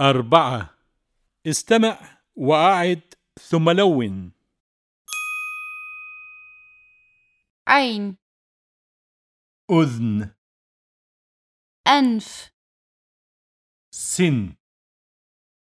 أربعة. استمع وأعد ثم لون. عين. أذن. أنف. سن.